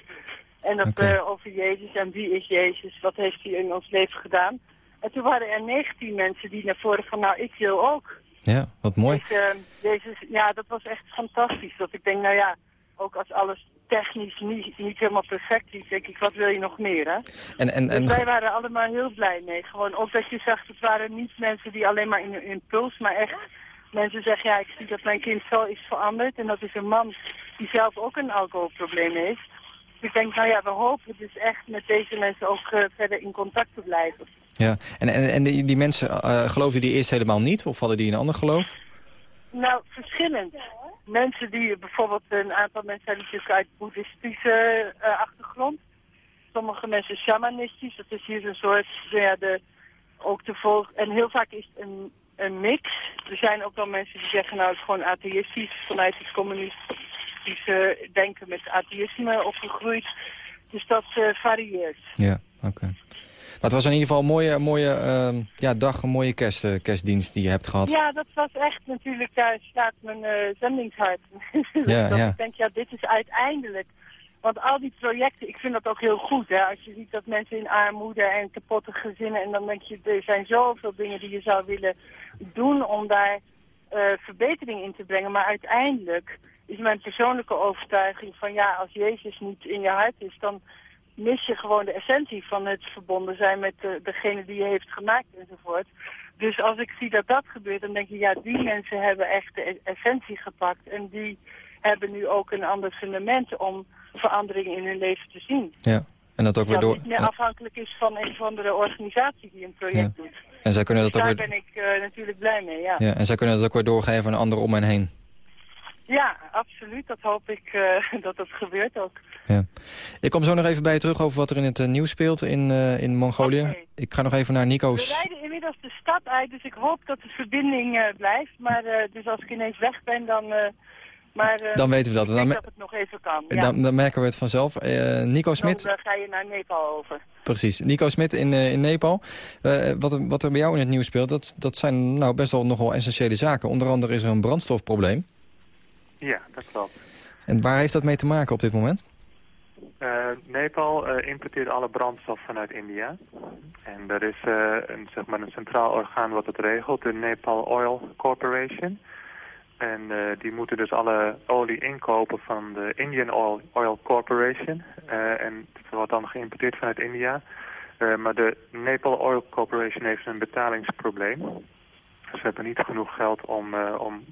En dat eh, over Jezus en wie is Jezus, wat heeft hij in ons leven gedaan. En toen waren er 19 mensen die naar voren van, nou, ik wil ook. Ja, wat mooi. Dus, eh, Jezus, ja, dat was echt fantastisch. Dat ik denk, nou ja, ook als alles technisch niet, niet helemaal perfect is, denk ik, wat wil je nog meer, hè? En, en, en, Dus wij waren allemaal heel blij mee. Gewoon ook dat je zag, het waren niet mensen die alleen maar in een impuls, maar echt mensen zeggen, ja, ik zie dat mijn kind zo is veranderd. En dat is een man die zelf ook een alcoholprobleem heeft. Dus ik denk, nou ja, we hopen dus echt met deze mensen ook eh, verder in contact te blijven. ja. en, en, en die, die mensen, eh, geloofden die eerst helemaal niet? Of hadden die een ander geloof? Nou, verschillend. Mensen die bijvoorbeeld, een aantal mensen zijn natuurlijk uit boeddhistische eh, achtergrond. Sommige mensen shamanistisch, dat is hier een soort, nou ja, de, ook de volk. En heel vaak is het een, een mix. Er zijn ook wel mensen die zeggen, nou, het is gewoon atheïstisch, vanuit het communistische denken met atheïsme opgegroeid. Dus dat eh, varieert. Ja, oké. Het was in ieder geval een mooie, mooie ehm, ja, dag, een mooie kerst, eh, kerstdienst die je hebt gehad. Ja, dat was echt natuurlijk, daar staat mijn eh zendingshart. Ja, dat ja. ik denk, ja, dit is uiteindelijk. Want al die projecten, ik vind dat ook heel goed. Hè? Als je ziet dat mensen in armoede en kapotte gezinnen... en dan denk je, er zijn zoveel dingen die je zou willen doen om daar eh, verbetering in te brengen. Maar uiteindelijk is mijn persoonlijke overtuiging van... ja, als Jezus niet in je hart is, dan mis je gewoon de essentie van het verbonden zijn met de, degene die je heeft gemaakt enzovoort. Dus als ik zie dat dat gebeurt, dan denk je, ja, die mensen hebben echt de essentie gepakt. En die hebben nu ook een ander fundament om verandering in hun leven te zien. Ja. En dat ook weer Dat door. niet meer afhankelijk is van een of andere organisatie die een project doet. En zij kunnen Dus dat ook daar weer. ben ik eh, natuurlijk blij mee, ja. Ja, en zij kunnen dat ook weer doorgeven aan anderen om hen heen. Ja, absoluut. Dat hoop ik eh, dat dat gebeurt ook. Ja. Ik kom zo nog even bij je terug over wat er in het eh, nieuws speelt in, eh, in Mongolië. Ik ga nog even naar We Nico's. rijden inmiddels de stad uit, dus ik hoop dat de verbinding blijft. Maar dus als ik ineens weg ben, dan, Maar dan weten we dat. Ik dan, dat het nog even kan. Ja. dan, dan, merken we het vanzelf. Nico Smit. Dan ga je naar Nepal over. Precies. Nico Smit in, in Nepal. wat, er, wat er bij jou in het nieuws speelt, dat, dat zijn nou best wel nogal essentiële zaken. Onder andere is er een brandstofprobleem. Ja, dat klopt. En waar heeft dat mee te maken op dit moment? Uh, Nepal uh, importeert alle brandstof vanuit India. En er is uh, een, zeg maar een centraal orgaan wat het regelt, de Nepal Oil Corporation. En die moeten dus alle olie inkopen van de Indian Oil, Oil Corporation. en het wordt dan geïmporteerd vanuit India. maar de Nepal Oil Corporation heeft een betalingsprobleem. Ze hebben niet genoeg geld om, om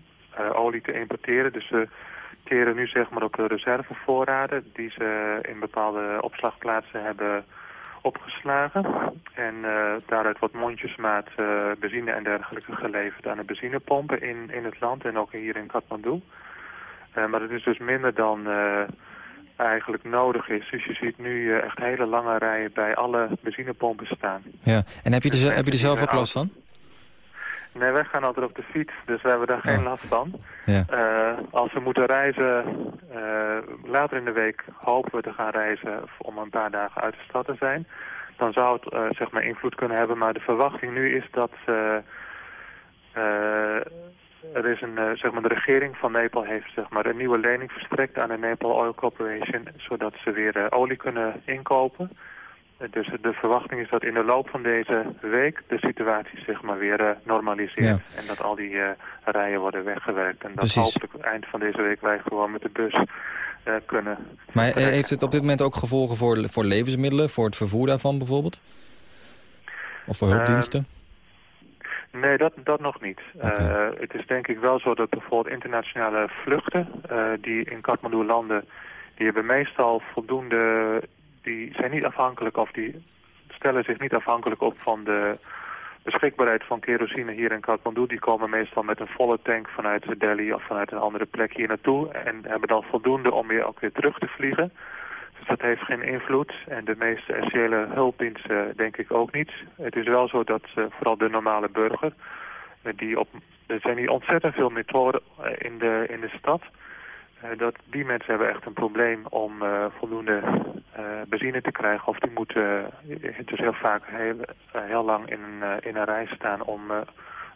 olie te importeren. Dus ze teren nu zeg maar op de reservevoorraden die ze in bepaalde opslagplaatsen hebben opgeslagen. En uh, daaruit wordt mondjesmaat uh, benzine en dergelijke geleverd aan de benzinepompen in, in het land en ook hier in Kathmandu. Uh, maar het is dus minder dan eigenlijk nodig is. Dus je ziet nu echt hele lange rijen bij alle benzinepompen staan. Ja, en heb je er, heb je er zelf ook last van? Nee, wij gaan altijd op de fiets, dus we hebben daar geen Oh. last van. Ja. Uh, als we moeten reizen, uh, later in de week hopen we te gaan reizen om een paar dagen uit de stad te zijn. Dan zou het uh, zeg maar invloed kunnen hebben, maar de verwachting nu is dat er is een, zeg maar de regering van Nepal heeft zeg maar, een nieuwe lening verstrekt aan de Nepal Oil Corporation, zodat ze weer olie kunnen inkopen. Dus de verwachting is dat in de loop van deze week de situatie zeg maar weer uh, normaliseert. Ja. En dat al die uh, rijen worden weggewerkt. En dat Precies. hopelijk eind van deze week wij gewoon met de bus uh, kunnen. Maar heeft het op dit moment ook gevolgen voor, voor levensmiddelen, voor het vervoer daarvan bijvoorbeeld? Of voor hulpdiensten? Nee, dat, dat nog niet. Okay. Het is denk ik wel zo dat bijvoorbeeld internationale vluchten die in Kathmandu landen, die hebben meestal voldoende, die zijn niet afhankelijk of die stellen zich niet afhankelijk op van de beschikbaarheid van kerosine hier in Kathmandu. Die komen meestal met een volle tank vanuit Delhi of vanuit een andere plek hier naartoe en hebben dan voldoende om weer ook weer terug te vliegen. Dus dat heeft geen invloed. En de meeste essentiële hulpdiensten denk ik ook niet. Het is wel zo dat uh, vooral de normale burger, uh, die op, er zijn hier ontzettend veel methoden uh, in de, in de stad. Dat die mensen hebben echt een probleem om voldoende benzine te krijgen. Of die moeten dus heel vaak heel, heel lang in een, in een rij staan om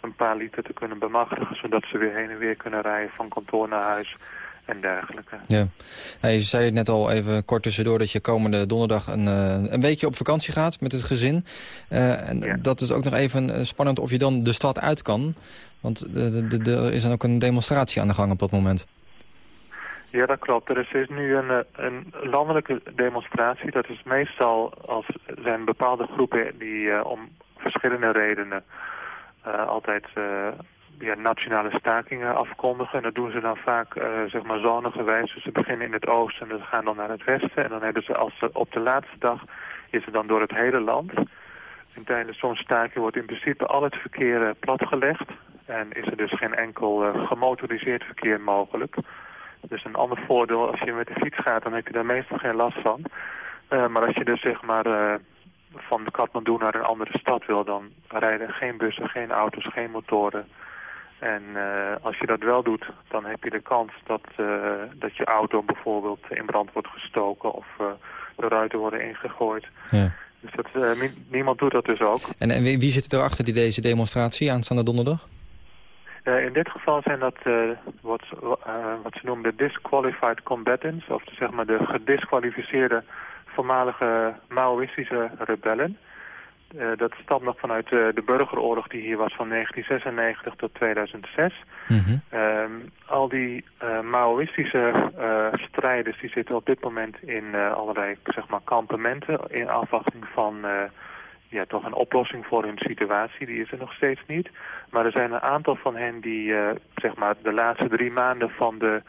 een paar liter te kunnen bemachtigen. Zodat ze weer heen en weer kunnen rijden van kantoor naar huis en dergelijke. Ja. Nou, je zei het net al even kort tussendoor dat je komende donderdag een, een weekje op vakantie gaat met het gezin. Uh, en Ja. dat is ook nog even spannend of je dan de stad uit kan. Want er is dan ook een demonstratie aan de gang op dat moment. Ja, dat klopt. Er is, nu een, eh, een landelijke demonstratie. Dat is meestal als zijn bepaalde groepen die uh, om verschillende redenen uh, altijd ja, nationale stakingen afkondigen. En dat doen ze dan vaak zeg maar. Dus ze beginnen in het oosten en ze gaan dan naar het westen. En dan hebben ze als ze op de laatste dag is het dan door het hele land. En tijdens zo'n staking wordt in principe al het verkeer platgelegd. En is er dus geen enkel gemotoriseerd verkeer mogelijk. Dus een ander voordeel, als je met de fiets gaat, dan heb je daar meestal geen last van. Uh, maar als je dus zeg maar uh, van Kathmandu naar een andere stad wil, dan rijden geen bussen, geen auto's, geen motoren. En uh, als je dat wel doet, dan heb je de kans dat, dat je auto bijvoorbeeld in brand wordt gestoken of de ruiten worden ingegooid. Ja. Dus dat, niemand doet dat dus ook. En, en wie, wie zit er achter die deze demonstratie aanstaande donderdag? Uh, in dit geval zijn dat uh, wat, uh, wat ze noemen de disqualified combatants, of de, zeg maar de gedisqualificeerde voormalige Maoïstische rebellen. dat stamt nog vanuit de burgeroorlog die hier was van 1996 tot 2006. Mm -hmm. al die Maoïstische strijders die zitten op dit moment in allerlei zeg maar, kampementen in afwachting van ja, toch een oplossing voor hun situatie. Die is er nog steeds niet. Maar er zijn een aantal van hen die uh, zeg maar de laatste drie maanden van de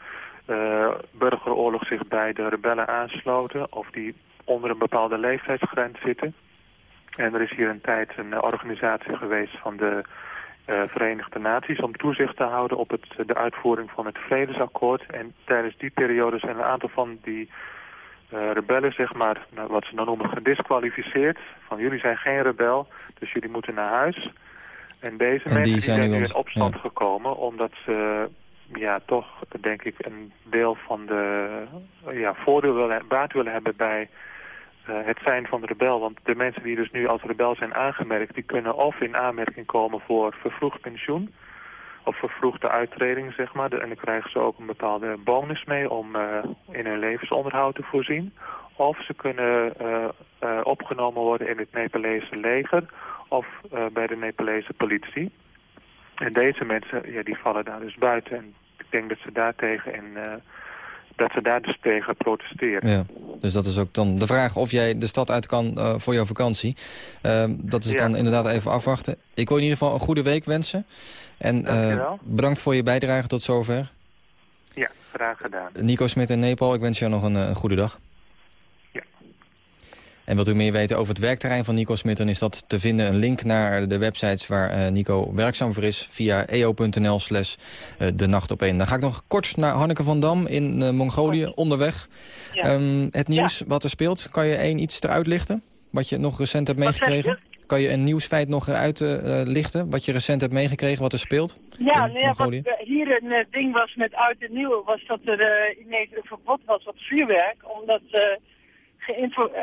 uh, burgeroorlog zich bij de rebellen aansloten. Of die onder een bepaalde leeftijdsgrens zitten. En er is hier een tijd een organisatie geweest van de uh, Verenigde Naties om toezicht te houden op het, de uitvoering van het vredesakkoord. En tijdens die periode zijn een aantal van die rebellen, zeg maar, nou, wat ze dan noemen gedisqualificeerd. Van jullie zijn geen rebel, dus jullie moeten naar huis. En deze en mensen die zijn, die zijn nu in opstand ja. gekomen omdat ze ja, toch denk ik een deel van de ja, voordeel willen, baat willen hebben bij uh, het zijn van de rebel. Want de mensen die dus nu als rebel zijn aangemerkt, die kunnen of in aanmerking komen voor vervroegd pensioen of vervroegde uittreding, zeg maar. En dan krijgen ze ook een bepaalde bonus mee om uh, in hun levensonderhoud te voorzien. Of ze kunnen uh, uh, opgenomen worden in het Nepalese leger of bij de Nepalese politie. En deze mensen, ja, die vallen daar dus buiten. En ik denk dat ze daar tegen in dat ze daar dus tegen protesteren. Ja, dus dat is ook dan de vraag of jij de stad uit kan uh, voor jouw vakantie. Uh, dat is ja. dan inderdaad even afwachten. Ik wil in ieder geval een goede week wensen. En uh, bedankt voor je bijdrage tot zover. Ja, graag gedaan. Nico Smit in Nepal, ik wens jou nog een, een goede dag. En wilt u meer weten over het werkterrein van Nico Smit... dan is dat te vinden een link naar de websites waar uh, Nico werkzaam voor is... via eo.nl slash de nacht op één. Dan ga ik nog kort naar Hanneke van Dam in uh, Mongolië, onderweg. Ja. Um, het nieuws ja. wat er speelt, kan je één iets eruit lichten? Wat je nog recent hebt meegekregen? Kan je een nieuwsfeit nog eruit uh, lichten? Wat je recent hebt meegekregen, wat er speelt? Ja, nee, wat hier een ding was met oud en nieuw... was dat er ineens een verbod was op vuurwerk. Omdat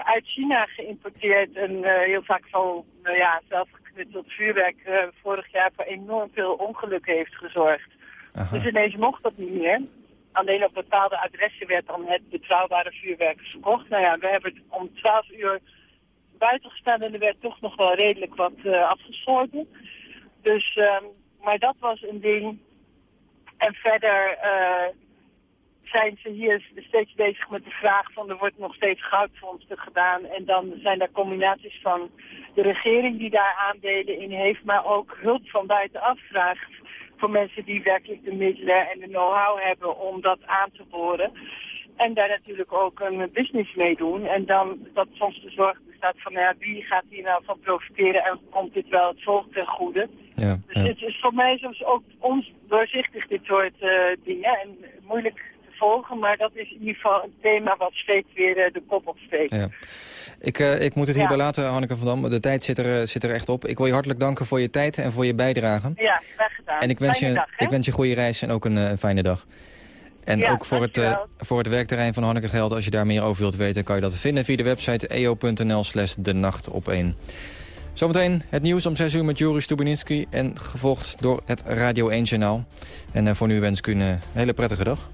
uit China geïmporteerd en uh, heel vaak zo nou ja, zelfgeknutseld vuurwerk uh, vorig jaar voor enorm veel ongelukken heeft gezorgd. Aha. Dus ineens mocht dat niet meer. Alleen op bepaalde adressen werd dan het betrouwbare vuurwerk verkocht. Nou ja, we hebben het om 12 uur buiten gestaan en er werd toch nog wel redelijk wat uh, afgesloten. Dus, um, maar dat was een ding. En verder zijn ze hier steeds bezig met de vraag van er wordt nog steeds goudvondsten gedaan. En dan zijn er combinaties van de regering die daar aandelen in heeft, maar ook hulp van buitenaf vraagt voor mensen die werkelijk de middelen en de know-how hebben om dat aan te boren. En daar natuurlijk ook een business mee doen. En dan dat soms de zorg bestaat van ja, wie gaat hier nou van profiteren en komt dit wel het volk ten goede. Ja, dus ja. het is voor mij soms ook ondoorzichtig dit soort uh, dingen en moeilijk volgen. Maar dat is in ieder geval een thema wat steeds weer uh, de kop opsteekt. Ja. Ik, uh, ik moet het hierbij ja. laten, Hanneke van Dam. De tijd zit er, zit er echt op. Ik wil je hartelijk danken voor je tijd en voor je bijdrage. Ja, graag gedaan. En ik wens, je, dag, ik wens je goede reis en ook een uh, fijne dag. En ja, ook voor het, uh, voor het werkterrein van Hanneke Geld, als je daar meer over wilt weten... kan je dat vinden via de website eo.nl slash de nacht op 1. Zometeen het nieuws om 6 uur met Joris Stubenitski... en gevolgd door het Radio 1-journaal. En voor nu wens ik u een hele prettige dag.